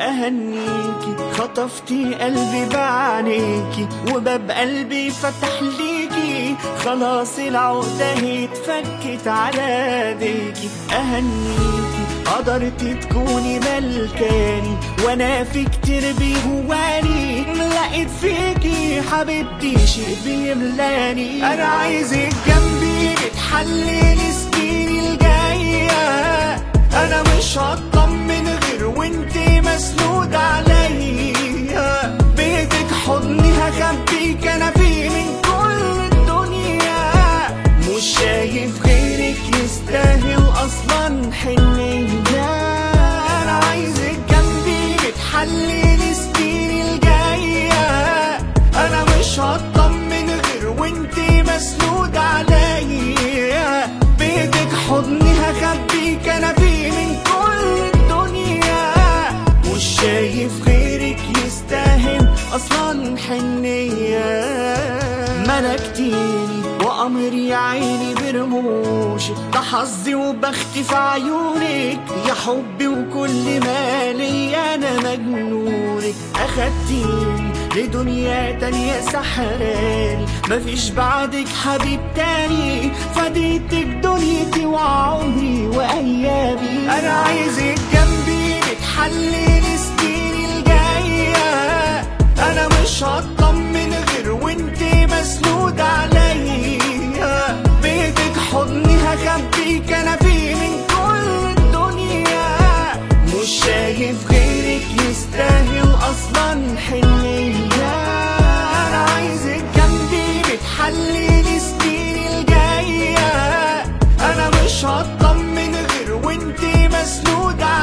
اهنيكي خطفتي قلبي بعينيكي وباب قلبي فتح ليكي خلاص العقدة هي اتفكت على ايديكي اهنيكي قدرتي تكوني ملكاني. وأنا في كتير بيهواني. لقيت فيكي حبيبتي شيء بيملاني. أنا عايزك جنبي بتحللي مسنود عليا بيتك حضني هخبيك أنا فيه من كل الدنيا. مش شايف غيرك يستاهل أصلا حنية أنا عايزك جنبي بتحللي سنيني الجاية. أنا مش هطمن غير وانتي مسنود عليا شايف غيرك يستاهل أصلا حنية. ملكتيني وقمري يا عيني برموشك ده حظي وبختي في عيونك. يا حبي وكل مالي أنا مجنونك. اخدتيني لدنيا تانية سحراني مفيش بعدك حبيب تاني. فديتك دنيتي وعمري وأيامي. أنا عايزك جنبي بتحللي مش هطمن غير وانت مسنود عليا بيتك حضني هخبيك أنا فيه من كل الدنيا. مش شايف غيرك يستاهل أصلا حنية. أنا عايزك جنبي بتحللي سنين الجاية. أنا مش هطمن غير وانت مسنود عليا